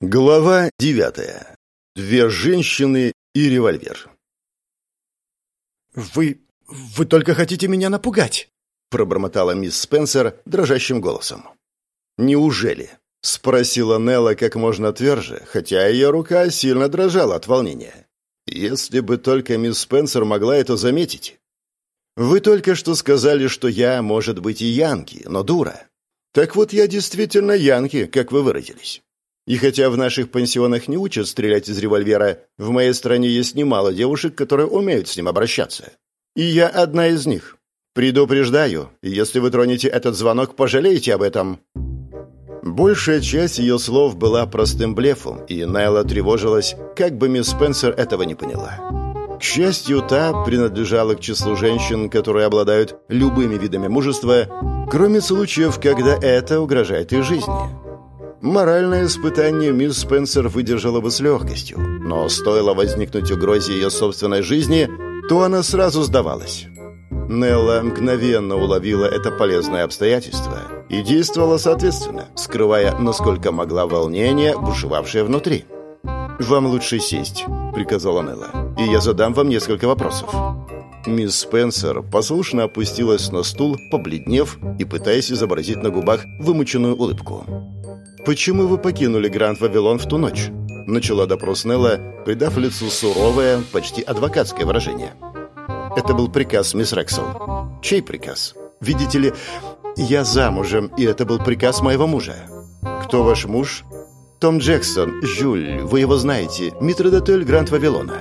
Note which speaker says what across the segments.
Speaker 1: Глава девятая. Две женщины и револьвер.
Speaker 2: «Вы... вы только хотите меня напугать!» — пробормотала мисс Спенсер дрожащим голосом.
Speaker 1: «Неужели?» — спросила Нелла как можно тверже, хотя ее рука сильно дрожала от волнения. «Если бы только мисс Спенсер могла это заметить. Вы только что сказали, что я, может быть, и Янки, но дура. Так вот, я действительно Янки, как вы выразились. И хотя в наших пансионах не учат стрелять из револьвера, в моей стране есть немало девушек, которые умеют с ним обращаться. И я одна из них. Предупреждаю, если вы тронете этот звонок, пожалеете об этом». Большая часть ее слов была простым блефом, и Найла тревожилась, как бы мисс Спенсер этого не поняла. К счастью, та принадлежала к числу женщин, которые обладают любыми видами мужества, кроме случаев, когда это угрожает их жизни. Моральное испытание мисс Спенсер выдержала бы с легкостью, но стоило возникнуть угрозе ее собственной жизни, то она сразу сдавалась. Нелла мгновенно уловила это полезное обстоятельство и действовала соответственно, скрывая, насколько могла, волнение, бушевавшее внутри. «Вам лучше сесть», — приказала Нелла, — «и я задам вам несколько вопросов». Мисс Спенсер послушно опустилась на стул, побледнев и пытаясь изобразить на губах вымученную улыбку. «Почему вы покинули Гранд Вавилон в ту ночь?» Начала допрос Нелла, придав лицу суровое, почти адвокатское выражение. «Это был приказ, мисс Рексел». «Чей приказ?» «Видите ли, я замужем, и это был приказ моего мужа». «Кто ваш муж?» «Том Джексон, Жюль, вы его знаете, митродотель Гранд Вавилона».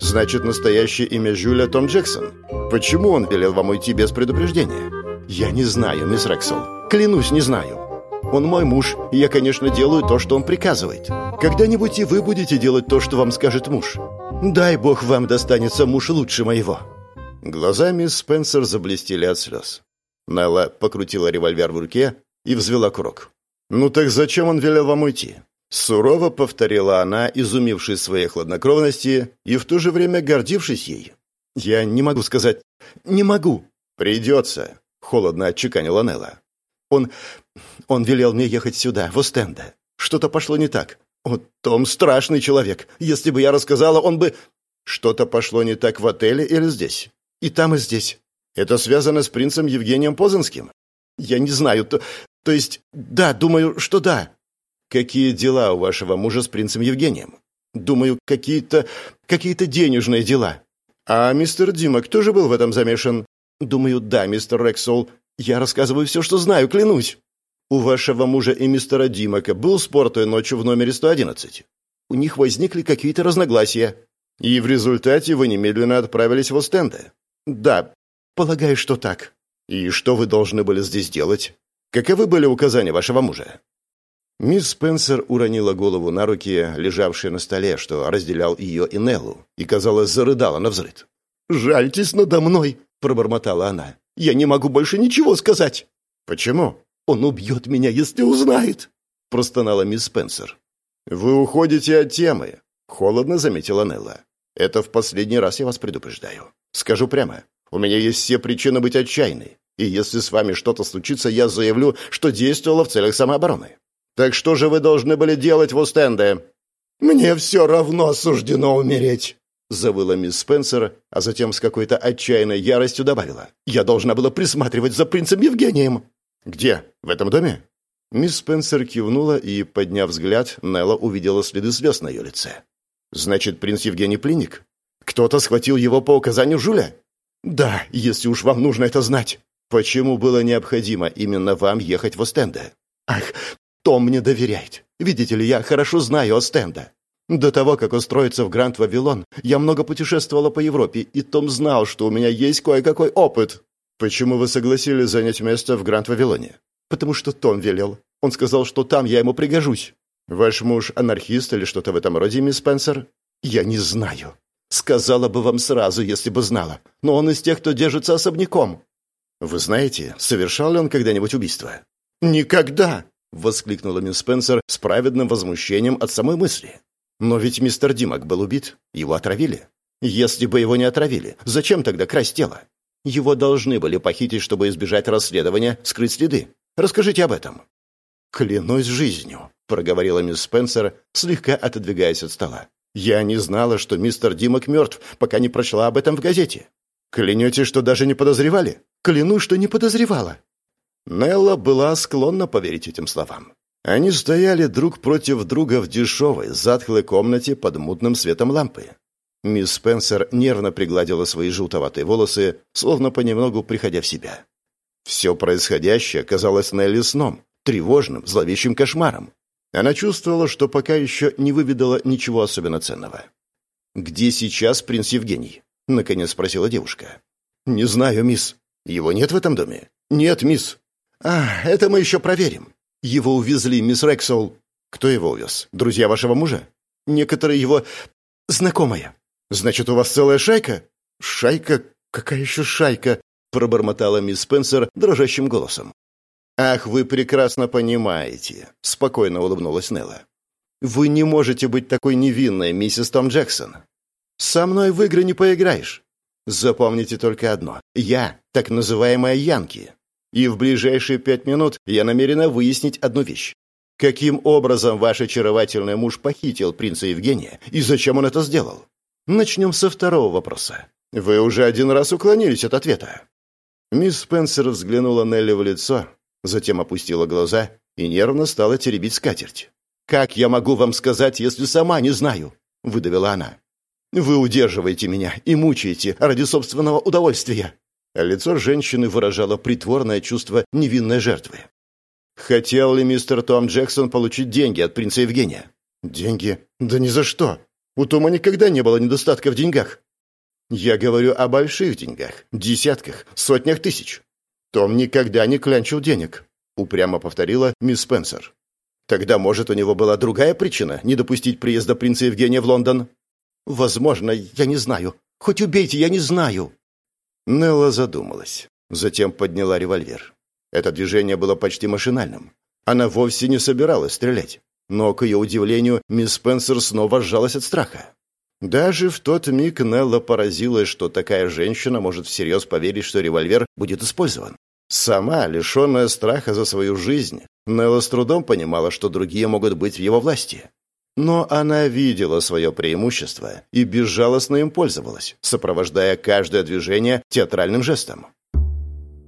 Speaker 1: «Значит, настоящее имя Жюля Том Джексон? Почему он велел вам уйти без предупреждения?» «Я не знаю, мисс Рексел. Клянусь, не знаю. Он мой муж, и я, конечно, делаю то, что он приказывает. Когда-нибудь и вы будете делать то, что вам скажет муж. Дай бог вам достанется муж лучше моего». Глаза мисс Спенсер заблестели от слез. Нелла покрутила револьвер в руке и взвела курок. «Ну так зачем он велел вам уйти?» Сурово повторила она, изумившись своей хладнокровности и в то же время гордившись ей. «Я не могу сказать. Не могу». «Придется», — холодно отчеканила Нелла. «Он... Он велел мне ехать сюда, в Остенде. Что-то пошло не так. Вот Том страшный человек. Если бы я рассказала, он бы... Что-то пошло не так в отеле или здесь? И там, и здесь. Это связано с принцем Евгением Позанским? Я не знаю. То, то есть, да, думаю, что да. Какие дела у вашего мужа с принцем Евгением? Думаю, какие-то... какие-то денежные дела. А мистер Дима, кто же был в этом замешан? Думаю, да, мистер Рексол. Я рассказываю все, что знаю, клянусь. У вашего мужа и мистера Димака был спор той ночью в номере 111. У них возникли какие-то разногласия. И в результате вы немедленно отправились в Остенде. Да, полагаю, что так. И что вы должны были здесь делать? Каковы были указания вашего мужа? Мисс Спенсер уронила голову на руки, лежавшие на столе, что разделял ее и Неллу, и, казалось, зарыдала на взрыд. «Жальтесь надо мной!» — пробормотала она. «Я не могу больше ничего сказать!» «Почему?» «Он убьет меня, если узнает!» — простонала мисс Спенсер. «Вы уходите от темы», — холодно заметила Нелла. «Это в последний раз я вас предупреждаю. Скажу прямо, у меня есть все причины быть отчаянной, и если с вами что-то случится, я заявлю, что действовала в целях самообороны. Так что же вы должны были делать в Остенде?» «Мне все равно суждено умереть», — завыла мисс Спенсер, а затем с какой-то отчаянной яростью добавила. «Я должна была присматривать за принцем Евгением». «Где? В этом доме?» Мисс Спенсер кивнула и, подняв взгляд, Нелла увидела следы слез на ее лице. «Значит, принц Евгений пленник? Кто-то схватил его по указанию Жуля?» «Да, если уж вам нужно это знать». «Почему было необходимо именно вам ехать в Остенде?» «Ах, Том мне доверяет. Видите ли, я хорошо знаю Остенда. До того, как устроиться в Гранд Вавилон, я много путешествовала по Европе, и Том знал, что у меня есть кое-какой опыт. «Почему вы согласились занять место в Гранд-Вавилоне?» «Потому что Том велел. Он сказал, что там я ему пригожусь». «Ваш муж анархист или что-то в этом роде, мисс Спенсер?» «Я не знаю. Сказала бы вам сразу, если бы знала. Но он из тех, кто держится особняком». «Вы знаете, совершал ли он когда-нибудь убийство?» «Никогда!» — воскликнула мисс Спенсер с праведным возмущением от самой мысли. «Но ведь мистер Димак был убит. Его отравили. Если бы его не отравили, зачем тогда красть тело? Его должны были похитить, чтобы избежать расследования, скрыть следы. Расскажите об этом». «Клянусь жизнью», — проговорила мисс Спенсер, слегка отодвигаясь от стола. «Я не знала, что мистер Димок мертв, пока не прочла об этом в газете. Клянете, что даже не подозревали?» «Клянусь, что не подозревала». Нелла была склонна поверить этим словам. Они стояли друг против друга в дешевой, затхлой комнате под мутным светом лампы. Мисс Спенсер нервно пригладила свои желтоватые волосы, словно понемногу приходя в себя. Все происходящее казалось Нелли сном, тревожным, зловещим кошмаром. Она чувствовала, что пока еще не выведала ничего особенно ценного. «Где сейчас принц Евгений?» — наконец спросила девушка. «Не знаю, мисс. Его нет в этом доме?» «Нет, мисс». «А, это мы еще проверим. Его увезли, мисс Рексол». «Кто его увез? Друзья вашего мужа?» «Некоторые его... знакомые». «Значит, у вас целая шайка?» «Шайка? Какая еще шайка?» — пробормотала мисс Спенсер дрожащим голосом. «Ах, вы прекрасно понимаете», — спокойно улыбнулась Нелла. «Вы не можете быть такой невинной, миссис Том Джексон. Со мной в игры не поиграешь. Запомните только одно. Я — так называемая Янки. И в ближайшие пять минут я намерена выяснить одну вещь. Каким образом ваш очаровательный муж похитил принца Евгения и зачем он это сделал? Начнем со второго вопроса. Вы уже один раз уклонились от ответа. Мисс Спенсер взглянула Нелли в лицо, затем опустила глаза и нервно стала теребить скатерть. «Как я могу вам сказать, если сама не знаю?» — выдавила она. «Вы удерживаете меня и мучаете ради собственного удовольствия». Лицо женщины выражало притворное чувство невинной жертвы. «Хотел ли мистер Том Джексон получить деньги от принца Евгения?» «Деньги? Да ни за что. У Тома никогда не было недостатка в деньгах. Я говорю о больших деньгах, десятках, сотнях тысяч. Том никогда не клянчил денег, упрямо повторила мисс Спенсер. Тогда, может, у него была другая причина не допустить приезда принца Евгения в Лондон? Возможно, я не знаю. Хоть убейте, я не знаю. Нелла задумалась, затем подняла револьвер. Это движение было почти машинальным. Она вовсе не собиралась стрелять. Но, к ее удивлению, мисс Спенсер снова сжалась от страха. Даже в тот миг Нелла поразилась, что такая женщина может всерьез поверить, что револьвер будет использован. Сама, лишенная страха за свою жизнь, Нелла с трудом понимала, что другие могут быть в его власти. Но она видела свое преимущество и безжалостно им пользовалась, сопровождая каждое движение театральным жестом.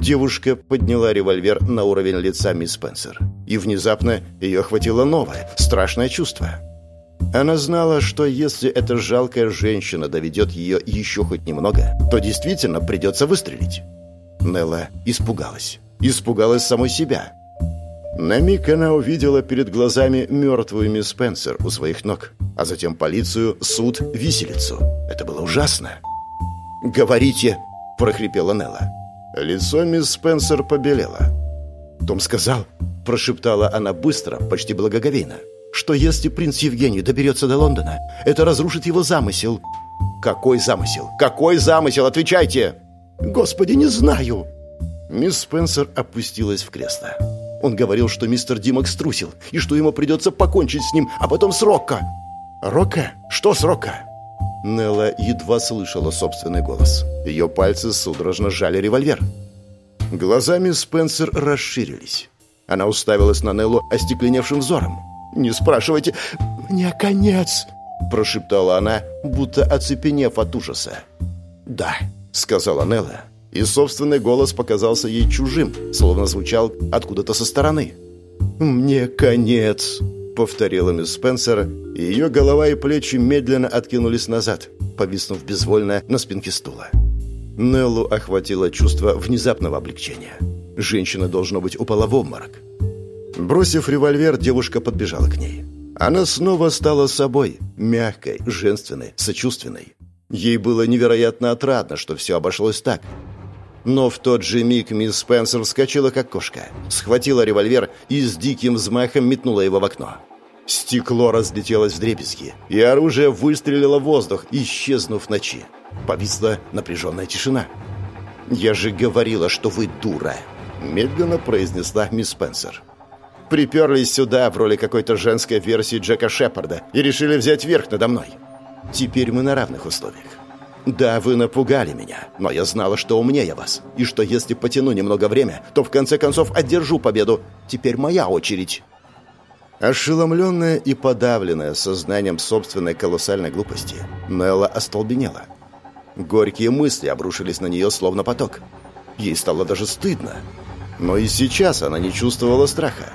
Speaker 1: Девушка подняла револьвер на уровень лица мисс Спенсер. И внезапно ее охватило новое, страшное чувство. Она знала, что если эта жалкая женщина доведет ее еще хоть немного, то действительно придется выстрелить. Нелла испугалась. Испугалась самой себя. На миг она увидела перед глазами мертвую мисс Спенсер у своих ног, а затем полицию, суд, виселицу. Это было ужасно. «Говорите!» – прохрипела Нелла. Лицо мисс Спенсер побелело. «Том сказал», — прошептала она быстро, почти благоговейно, «что если принц Евгений доберется до Лондона, это разрушит его замысел». «Какой замысел? Какой замысел? Отвечайте!» «Господи, не знаю!» Мисс Спенсер опустилась в кресло. Он говорил, что мистер Димок струсил, и что ему придется покончить с ним, а потом с Рокко. «Рокко? Что с Рокко?» Нелла едва слышала собственный голос. Ее пальцы судорожно сжали револьвер. Глазами Спенсер расширились. Она уставилась на Неллу остекленевшим взором. «Не спрашивайте, мне конец!» Прошептала она, будто оцепенев от ужаса. «Да», — сказала Нелла, и собственный голос показался ей чужим, словно звучал откуда-то со стороны. «Мне конец!» Повторила мисс Спенсер, и ее голова и плечи медленно откинулись назад, повиснув безвольно на спинке стула. Неллу охватило чувство внезапного облегчения. Женщина, должно быть, упала в обморок. Бросив револьвер, девушка подбежала к ней. Она снова стала собой, мягкой, женственной, сочувственной. Ей было невероятно отрадно, что все обошлось так. Но в тот же миг мисс Спенсер вскочила, как кошка, схватила револьвер и с диким взмахом метнула его в окно. Стекло разлетелось в дребезги, и оружие выстрелило в воздух, исчезнув в ночи. Повисла напряженная тишина. «Я же говорила, что вы дура!» — медленно произнесла мисс Спенсер. «Приперлись сюда в роли какой-то женской версии Джека Шепарда и решили взять верх надо мной. Теперь мы на равных условиях. Да, вы напугали меня, но я знала, что умнее вас, и что если потяну немного время, то в конце концов одержу победу. Теперь моя очередь». Ошеломленная и подавленная сознанием собственной колоссальной глупости, Нелла остолбенела. Горькие мысли обрушились на нее словно поток. Ей стало даже стыдно. Но и сейчас она не чувствовала страха.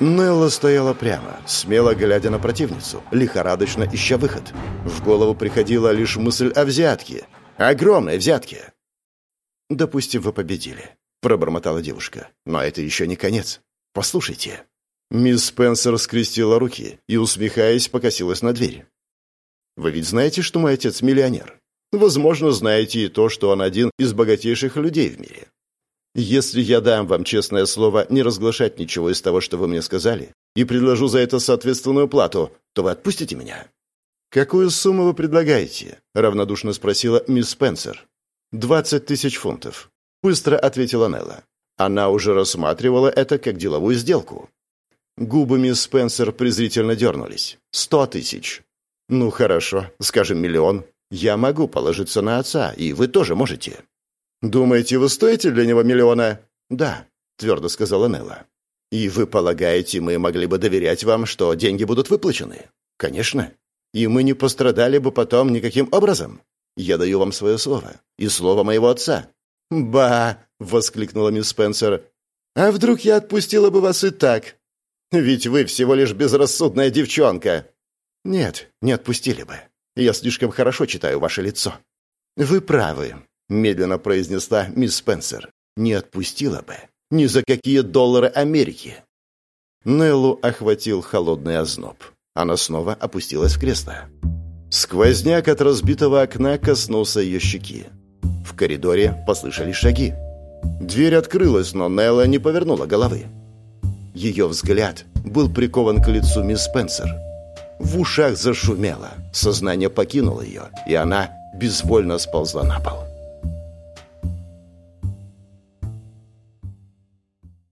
Speaker 1: Нелла стояла прямо, смело глядя на противницу, лихорадочно ища выход. В голову приходила лишь мысль о взятке. Огромной взятке. «Допустим, вы победили», — пробормотала девушка. «Но это еще не конец. Послушайте». Мисс Спенсер скрестила руки и, усмехаясь, покосилась на дверь. «Вы ведь знаете, что мой отец миллионер? Возможно, знаете и то, что он один из богатейших людей в мире. Если я дам вам честное слово не разглашать ничего из того, что вы мне сказали, и предложу за это соответственную плату, то вы отпустите меня?» «Какую сумму вы предлагаете?» — равнодушно спросила мисс Спенсер. «Двадцать тысяч фунтов», — быстро ответила Нелла. Она уже рассматривала это как деловую сделку. Губы мисс Спенсер презрительно дернулись. «Сто тысяч». «Ну, хорошо, скажем, миллион. Я могу положиться на отца, и вы тоже можете». «Думаете, вы стоите для него миллиона?» «Да», — твердо сказала Нелла. «И вы полагаете, мы могли бы доверять вам, что деньги будут выплачены?» «Конечно. И мы не пострадали бы потом никаким образом. Я даю вам свое слово. И слово моего отца». «Ба!» — воскликнула мисс Спенсер. «А вдруг я отпустила бы вас и так? Ведь вы всего лишь безрассудная девчонка. Нет, не отпустили бы. Я слишком хорошо читаю ваше лицо. Вы правы, медленно произнесла мисс Спенсер. Не отпустила бы. Ни за какие доллары Америки. Неллу охватил холодный озноб. Она снова опустилась в кресло. Сквозняк от разбитого окна коснулся ее щеки. В коридоре послышались шаги. Дверь открылась, но Нелла не повернула головы. Ее взгляд был прикован к лицу мисс Спенсер. В ушах зашумело, сознание покинуло ее, и она безвольно сползла на пол.